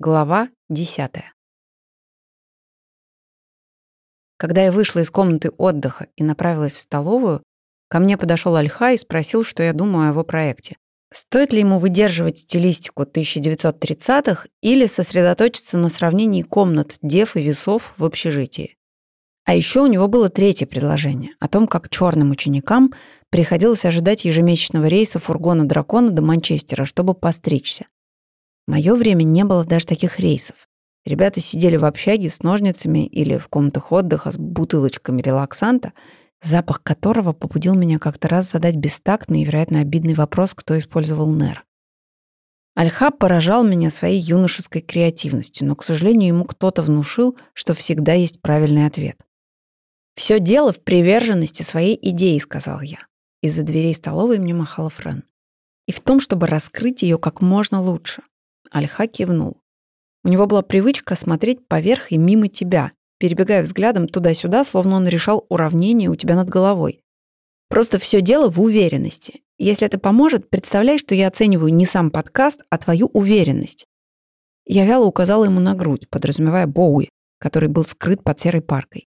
Глава 10. Когда я вышла из комнаты отдыха и направилась в столовую, ко мне подошел Альха и спросил, что я думаю о его проекте. Стоит ли ему выдерживать стилистику 1930-х или сосредоточиться на сравнении комнат дев и весов в общежитии? А еще у него было третье предложение о том, как черным ученикам приходилось ожидать ежемесячного рейса фургона дракона до Манчестера, чтобы постричься. В моё время не было даже таких рейсов. Ребята сидели в общаге с ножницами или в комнатах отдыха с бутылочками релаксанта, запах которого побудил меня как-то раз задать бестактный и, вероятно, обидный вопрос, кто использовал НЕР. Альхаб поражал меня своей юношеской креативностью, но, к сожалению, ему кто-то внушил, что всегда есть правильный ответ. «Все дело в приверженности своей идеи», — сказал я. Из-за дверей столовой мне махала Френ. «И в том, чтобы раскрыть ее как можно лучше. Альха кивнул. У него была привычка смотреть поверх и мимо тебя, перебегая взглядом туда-сюда, словно он решал уравнение у тебя над головой. Просто все дело в уверенности. Если это поможет, представляй, что я оцениваю не сам подкаст, а твою уверенность. Я вяло указала ему на грудь, подразумевая Боуи, который был скрыт под серой паркой.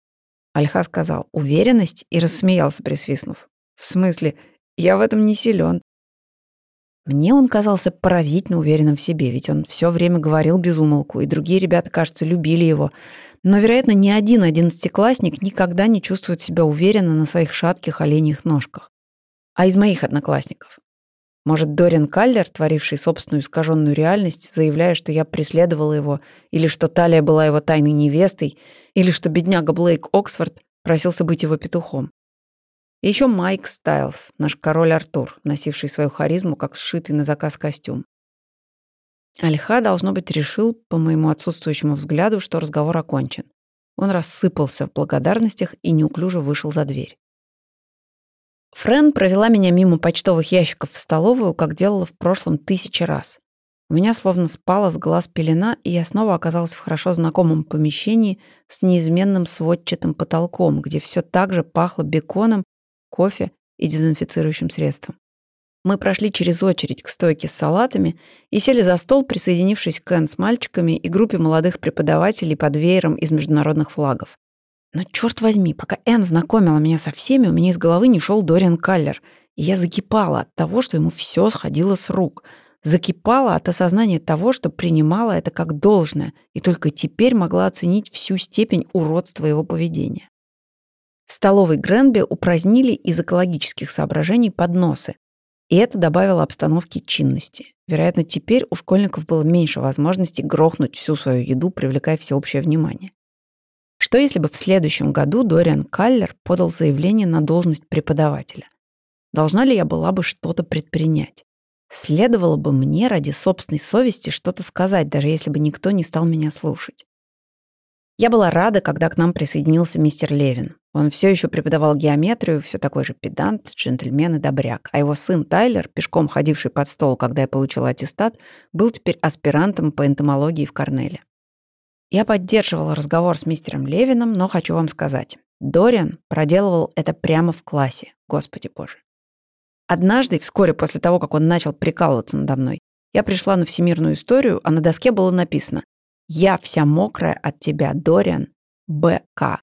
Альха сказал «уверенность» и рассмеялся, присвистнув. «В смысле? Я в этом не силен. Мне он казался поразительно уверенным в себе, ведь он все время говорил без умолку, и другие ребята, кажется, любили его. Но, вероятно, ни один одиннадцатиклассник никогда не чувствует себя уверенно на своих шатких оленьих ножках. А из моих одноклассников? Может, Дориан Каллер, творивший собственную искаженную реальность, заявляя, что я преследовала его, или что Талия была его тайной невестой, или что бедняга Блейк Оксфорд просился быть его петухом. И еще Майк Стайлз, наш король Артур, носивший свою харизму как сшитый на заказ костюм. Альха, должно быть, решил, по моему отсутствующему взгляду, что разговор окончен. Он рассыпался в благодарностях и неуклюже вышел за дверь. Френ провела меня мимо почтовых ящиков в столовую, как делала в прошлом тысячи раз. У меня словно спала с глаз пелена, и я снова оказалась в хорошо знакомом помещении с неизменным сводчатым потолком, где все так же пахло беконом кофе и дезинфицирующим средством. Мы прошли через очередь к стойке с салатами и сели за стол, присоединившись к Энн с мальчиками и группе молодых преподавателей под веером из международных флагов. Но черт возьми, пока Энн знакомила меня со всеми, у меня из головы не шел Дориан Каллер, и я закипала от того, что ему все сходило с рук. Закипала от осознания того, что принимала это как должное, и только теперь могла оценить всю степень уродства его поведения. В столовой Гренби упразднили из экологических соображений подносы, и это добавило обстановке чинности. Вероятно, теперь у школьников было меньше возможностей грохнуть всю свою еду, привлекая всеобщее внимание. Что если бы в следующем году Дориан Каллер подал заявление на должность преподавателя? Должна ли я была бы что-то предпринять? Следовало бы мне ради собственной совести что-то сказать, даже если бы никто не стал меня слушать. Я была рада, когда к нам присоединился мистер Левин. Он все еще преподавал геометрию, все такой же педант, джентльмен и добряк. А его сын Тайлер, пешком ходивший под стол, когда я получила аттестат, был теперь аспирантом по энтомологии в Корнеле. Я поддерживала разговор с мистером Левином, но хочу вам сказать. Дориан проделывал это прямо в классе, господи боже. Однажды, вскоре после того, как он начал прикалываться надо мной, я пришла на всемирную историю, а на доске было написано «Я вся мокрая от тебя, Дориан, Б.К.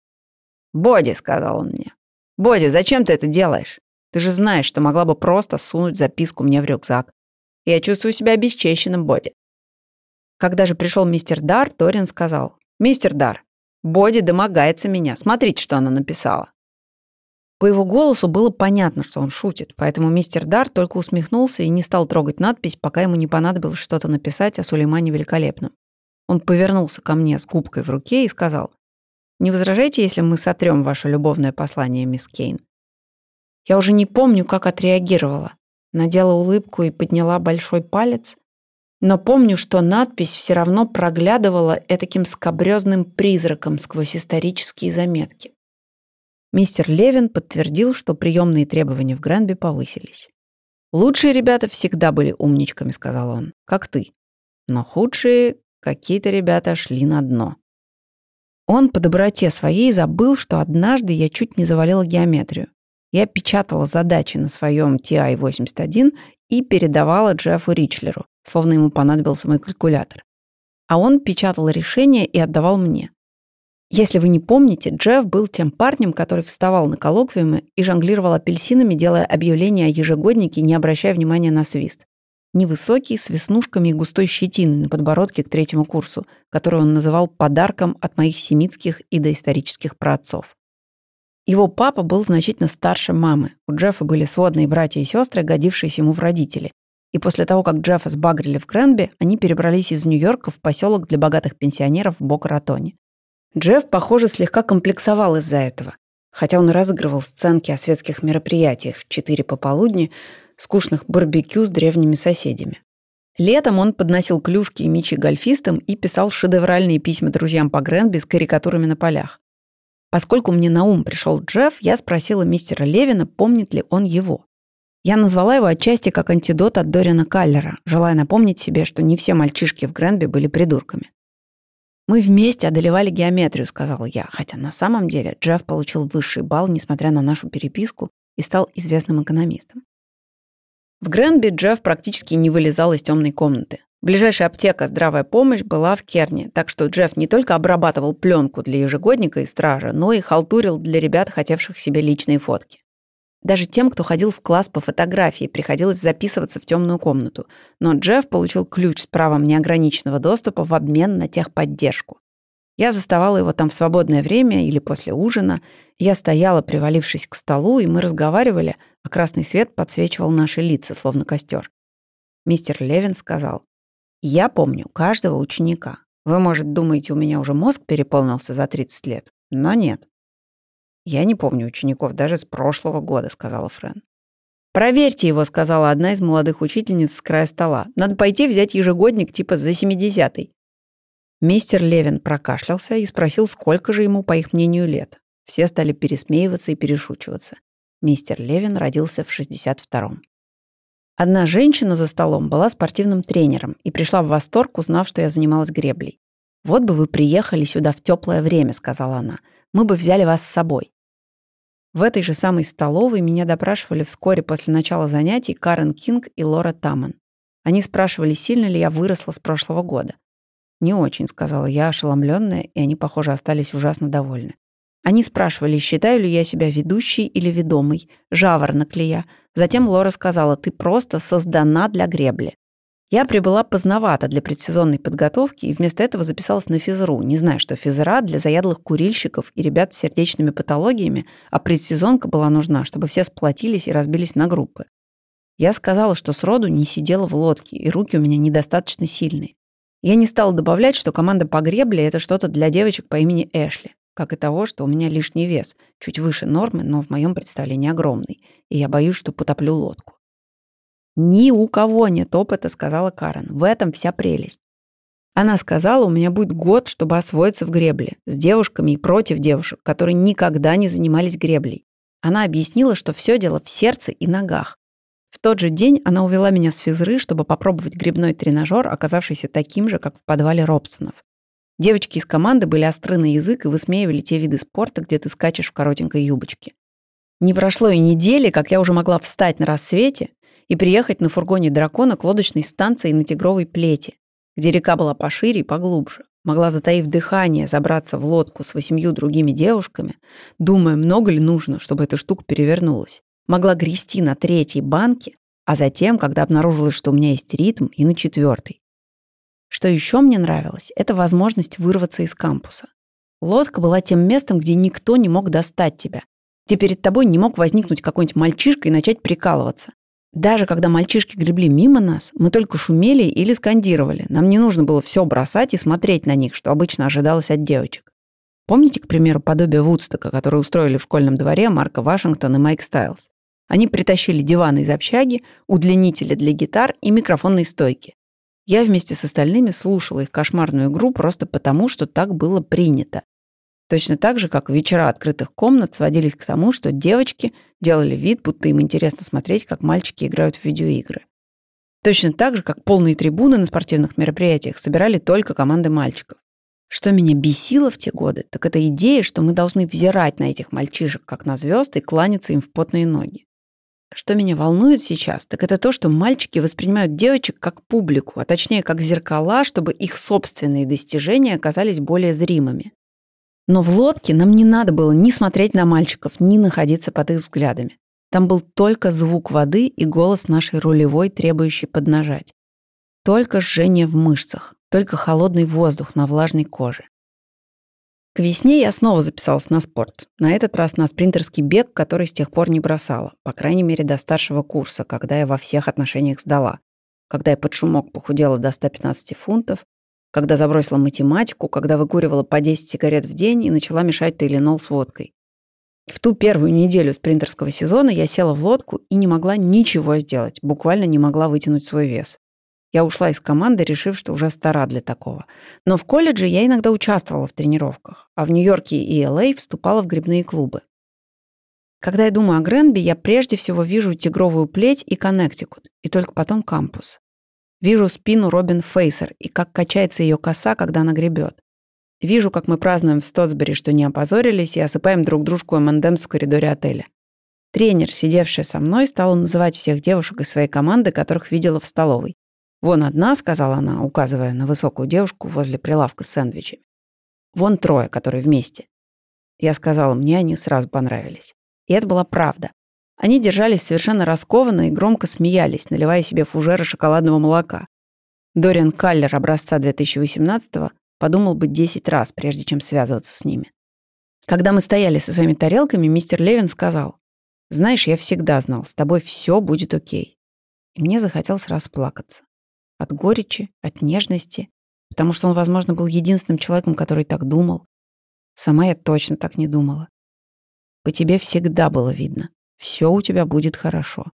«Боди», — сказал он мне. «Боди, зачем ты это делаешь? Ты же знаешь, что могла бы просто сунуть записку мне в рюкзак. Я чувствую себя обесчещенным, Боди». Когда же пришел мистер Дар, Торин сказал, «Мистер Дар, Боди домогается меня. Смотрите, что она написала». По его голосу было понятно, что он шутит, поэтому мистер Дар только усмехнулся и не стал трогать надпись, пока ему не понадобилось что-то написать о Сулеймане Великолепном. Он повернулся ко мне с губкой в руке и сказал, не возражайте, если мы сотрем ваше любовное послание, мисс Кейн. Я уже не помню, как отреагировала. Надела улыбку и подняла большой палец, но помню, что надпись все равно проглядывала этаким скобрезным призраком сквозь исторические заметки. Мистер Левин подтвердил, что приемные требования в Гренби повысились. «Лучшие ребята всегда были умничками», — сказал он, — «как ты. Но худшие какие-то ребята шли на дно. Он по доброте своей забыл, что однажды я чуть не завалила геометрию. Я печатала задачи на своем TI-81 и передавала Джеффу Ричлеру, словно ему понадобился мой калькулятор. а он печатал решение и отдавал мне. Если вы не помните, Джефф был тем парнем, который вставал на коллоквиумы и жонглировал апельсинами, делая объявления о ежегоднике, не обращая внимания на свист. Невысокий, с веснушками и густой щетиной на подбородке к третьему курсу, который он называл подарком от моих семитских и доисторических праотцов. Его папа был значительно старше мамы. У Джеффа были сводные братья и сестры, годившиеся ему в родители. И после того, как Джеффа сбагрили в Гренби, они перебрались из Нью-Йорка в поселок для богатых пенсионеров в Бока-Ратоне. Джефф, похоже, слегка комплексовал из-за этого. Хотя он разыгрывал сценки о светских мероприятиях в четыре пополудни, скучных барбекю с древними соседями. Летом он подносил клюшки и мечи гольфистам и писал шедевральные письма друзьям по Гренби с карикатурами на полях. Поскольку мне на ум пришел Джефф, я спросила мистера Левина, помнит ли он его. Я назвала его отчасти как антидот от Дориана Каллера, желая напомнить себе, что не все мальчишки в Гренби были придурками. «Мы вместе одолевали геометрию», — сказала я, хотя на самом деле Джефф получил высший балл, несмотря на нашу переписку, и стал известным экономистом. В Гренби Джефф практически не вылезал из темной комнаты. Ближайшая аптека «Здравая помощь» была в Керне, так что Джефф не только обрабатывал пленку для ежегодника и стража, но и халтурил для ребят, хотевших себе личные фотки. Даже тем, кто ходил в класс по фотографии, приходилось записываться в темную комнату. Но Джефф получил ключ с правом неограниченного доступа в обмен на техподдержку. Я заставала его там в свободное время или после ужина. Я стояла, привалившись к столу, и мы разговаривали, а красный свет подсвечивал наши лица, словно костер. Мистер Левин сказал, «Я помню каждого ученика. Вы, может, думаете, у меня уже мозг переполнился за 30 лет, но нет. «Я не помню учеников даже с прошлого года», — сказала Френ. «Проверьте его», — сказала одна из молодых учительниц с края стола. «Надо пойти взять ежегодник типа за 70-й». Мистер Левин прокашлялся и спросил, сколько же ему, по их мнению, лет. Все стали пересмеиваться и перешучиваться. Мистер Левин родился в 62-м. Одна женщина за столом была спортивным тренером и пришла в восторг, узнав, что я занималась греблей. «Вот бы вы приехали сюда в теплое время», — сказала она. «Мы бы взяли вас с собой. В этой же самой столовой меня допрашивали вскоре после начала занятий Карен Кинг и Лора Таман. Они спрашивали, сильно ли я выросла с прошлого года. «Не очень», — сказала я, ошеломленная, и они, похоже, остались ужасно довольны. Они спрашивали, считаю ли я себя ведущей или ведомой, жаворонок ли я. Затем Лора сказала, ты просто создана для гребли. Я прибыла поздновато для предсезонной подготовки и вместо этого записалась на физру, не зная, что физра для заядлых курильщиков и ребят с сердечными патологиями, а предсезонка была нужна, чтобы все сплотились и разбились на группы. Я сказала, что сроду не сидела в лодке, и руки у меня недостаточно сильные. Я не стала добавлять, что команда по гребле — это что-то для девочек по имени Эшли, как и того, что у меня лишний вес, чуть выше нормы, но в моем представлении огромный, и я боюсь, что потоплю лодку. «Ни у кого нет опыта», — сказала Карен. «В этом вся прелесть». Она сказала, у меня будет год, чтобы освоиться в гребле, с девушками и против девушек, которые никогда не занимались греблей. Она объяснила, что все дело в сердце и ногах. В тот же день она увела меня с физры, чтобы попробовать грибной тренажер, оказавшийся таким же, как в подвале Робсонов. Девочки из команды были остры на язык и высмеивали те виды спорта, где ты скачешь в коротенькой юбочке. Не прошло и недели, как я уже могла встать на рассвете и приехать на фургоне дракона к лодочной станции на Тигровой плете, где река была пошире и поглубже. Могла, затаив дыхание, забраться в лодку с восемью другими девушками, думая, много ли нужно, чтобы эта штука перевернулась. Могла грести на третьей банке, а затем, когда обнаружилось, что у меня есть ритм, и на четвертой. Что еще мне нравилось, это возможность вырваться из кампуса. Лодка была тем местом, где никто не мог достать тебя, где перед тобой не мог возникнуть какой-нибудь мальчишка и начать прикалываться. Даже когда мальчишки гребли мимо нас, мы только шумели или скандировали. Нам не нужно было все бросать и смотреть на них, что обычно ожидалось от девочек. Помните, к примеру, подобие Вудстока, которое устроили в школьном дворе Марка Вашингтон и Майк Стайлз? Они притащили диваны из общаги, удлинители для гитар и микрофонные стойки. Я вместе с остальными слушала их кошмарную игру просто потому, что так было принято. Точно так же, как вечера открытых комнат сводились к тому, что девочки делали вид, будто им интересно смотреть, как мальчики играют в видеоигры. Точно так же, как полные трибуны на спортивных мероприятиях собирали только команды мальчиков. Что меня бесило в те годы, так это идея, что мы должны взирать на этих мальчишек, как на звезд, и кланяться им в потные ноги. Что меня волнует сейчас, так это то, что мальчики воспринимают девочек как публику, а точнее как зеркала, чтобы их собственные достижения оказались более зримыми. Но в лодке нам не надо было ни смотреть на мальчиков, ни находиться под их взглядами. Там был только звук воды и голос нашей рулевой, требующий поднажать. Только жжение в мышцах, только холодный воздух на влажной коже. К весне я снова записалась на спорт. На этот раз на спринтерский бег, который с тех пор не бросала. По крайней мере, до старшего курса, когда я во всех отношениях сдала. Когда я под шумок похудела до 115 фунтов, когда забросила математику, когда выкуривала по 10 сигарет в день и начала мешать тайленол с водкой. В ту первую неделю спринтерского сезона я села в лодку и не могла ничего сделать, буквально не могла вытянуть свой вес. Я ушла из команды, решив, что уже стара для такого. Но в колледже я иногда участвовала в тренировках, а в Нью-Йорке и Л.А. вступала в грибные клубы. Когда я думаю о Гренби, я прежде всего вижу тигровую плеть и Коннектикут, и только потом кампус. Вижу спину Робин Фейсер и как качается ее коса, когда она гребет. Вижу, как мы празднуем в Стотсбери, что не опозорились, и осыпаем друг дружку M&M's в коридоре отеля. Тренер, сидевшая со мной, стала называть всех девушек из своей команды, которых видела в столовой. «Вон одна», — сказала она, указывая на высокую девушку возле прилавка с сэндвичами. «Вон трое, которые вместе». Я сказала, мне они сразу понравились. И это была правда. Они держались совершенно раскованно и громко смеялись, наливая себе фужеры шоколадного молока. Дориан Каллер образца 2018-го подумал бы 10 раз, прежде чем связываться с ними. Когда мы стояли со своими тарелками, мистер Левин сказал, «Знаешь, я всегда знал, с тобой все будет окей». И мне захотелось расплакаться. От горечи, от нежности, потому что он, возможно, был единственным человеком, который так думал. Сама я точно так не думала. По тебе всегда было видно. Все у тебя будет хорошо.